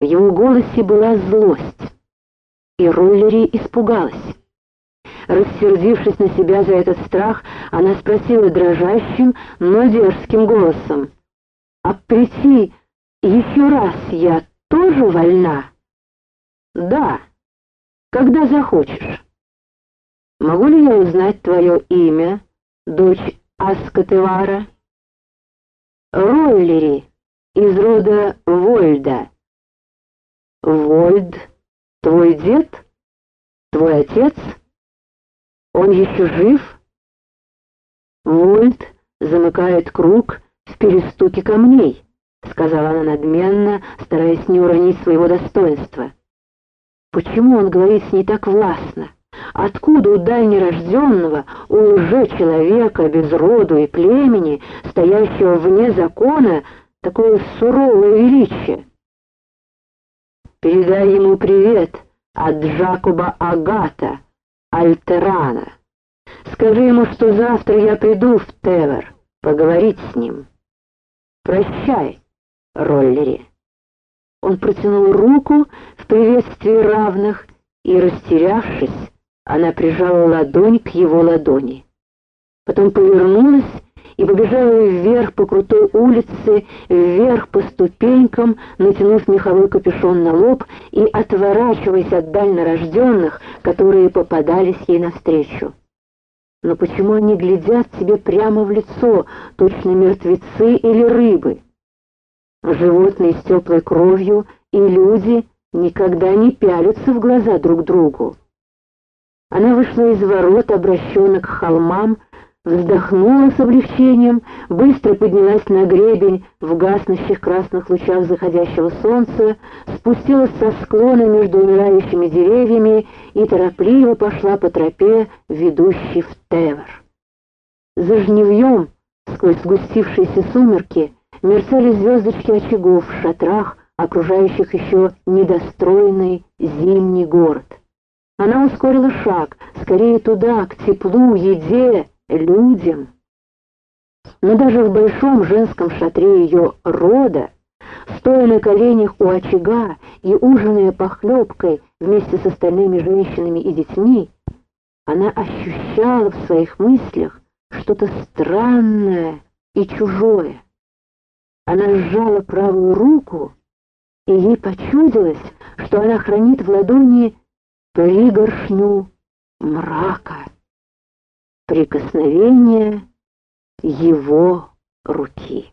В его голосе была злость, и Роллери испугалась. Рассердившись на себя за этот страх, она спросила дрожащим, но дерзким голосом, «А прийти еще раз я тоже вольна?» «Да, когда захочешь. Могу ли я узнать твое имя, дочь Аскотевара?» «Роллери, из рода Вольда». Вольд, твой дед? Твой отец? Он еще жив? Вольд замыкает круг в перестуке камней, сказала она надменно, стараясь не уронить своего достоинства. Почему он говорит с ней так властно? Откуда у дальнерожденного, у лже-человека без роду и племени, стоящего вне закона, такое суровое величие? Передай ему привет от Джакоба Агата, Альтерана. Скажи ему, что завтра я приду в Тевер поговорить с ним. Прощай, Роллери. Он протянул руку в приветствии равных, и, растерявшись, она прижала ладонь к его ладони. Потом повернулась и побежала вверх по крутой улице, вверх по ступенькам, натянув меховой капюшон на лоб и отворачиваясь от дальнорожденных, которые попадались ей навстречу. Но почему они глядят тебе прямо в лицо, точно мертвецы или рыбы? Животные с теплой кровью и люди никогда не пялятся в глаза друг другу. Она вышла из ворот, обращенных к холмам, вздохнула с облегчением, быстро поднялась на гребень в гаснущих красных лучах заходящего солнца, спустилась со склона между умирающими деревьями и торопливо пошла по тропе, ведущей в Тевер. За жневьем, сквозь сгустившиеся сумерки, мерцали звездочки очагов в шатрах, окружающих еще недостроенный зимний город. Она ускорила шаг, скорее туда, к теплу, еде, людям. Но даже в большом женском шатре ее рода, стоя на коленях у очага и ужиная похлебкой вместе с остальными женщинами и детьми, она ощущала в своих мыслях что-то странное и чужое. Она сжала правую руку, и ей почудилось, что она хранит в ладони пригоршню мрака прикосновение его руки.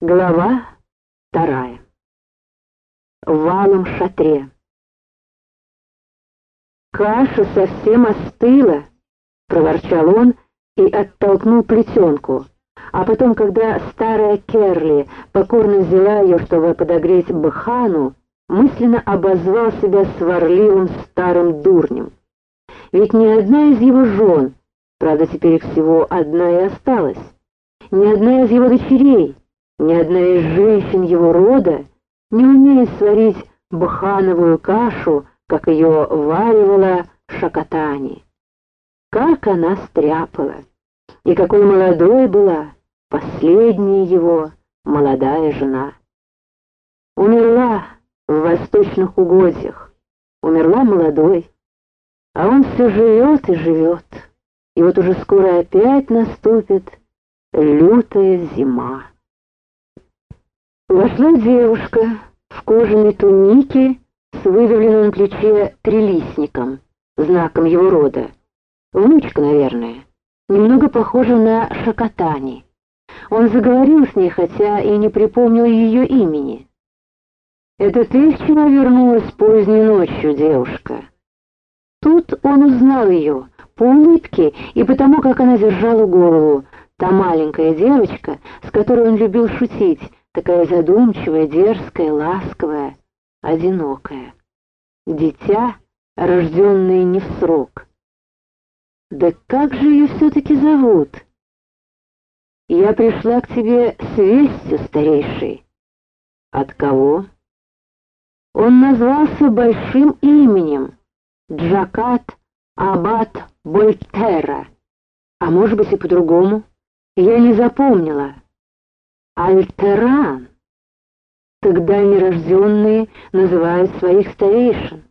Глава вторая. В валом шатре. «Каша совсем остыла», — проворчал он и оттолкнул плетенку. А потом, когда старая Керли покорно взяла ее, чтобы подогреть Бхану, мысленно обозвал себя сварливым старым дурнем. Ведь ни одна из его жен, правда теперь их всего одна и осталась, ни одна из его дочерей, ни одна из женщин его рода не умеет сварить бхановую кашу, как ее варивала Шакатани. Как она стряпала! И какой молодой была последняя его молодая жена. Умерла в восточных угодьях, умерла молодой, а он все живет и живет. И вот уже скоро опять наступит лютая зима. Вошла девушка в кожаной тунике с выдавленным на плече трилистником, знаком его рода. Внучка, наверное, немного похожа на Шакатани. Он заговорил с ней, хотя и не припомнил ее имени. «Это ты вчера вернулась поздней ночью, девушка?» Тут он узнал ее по улыбке и потому, как она держала голову. Та маленькая девочка, с которой он любил шутить, такая задумчивая, дерзкая, ласковая, одинокая. Дитя, рожденное не в срок. Да как же ее все-таки зовут? Я пришла к тебе с вестью, старейший. От кого? Он назвался большим именем. Джакат Абат Больтера. А может быть и по-другому. Я не запомнила. Альтеран. Тогда нерожденные называют своих старейшин.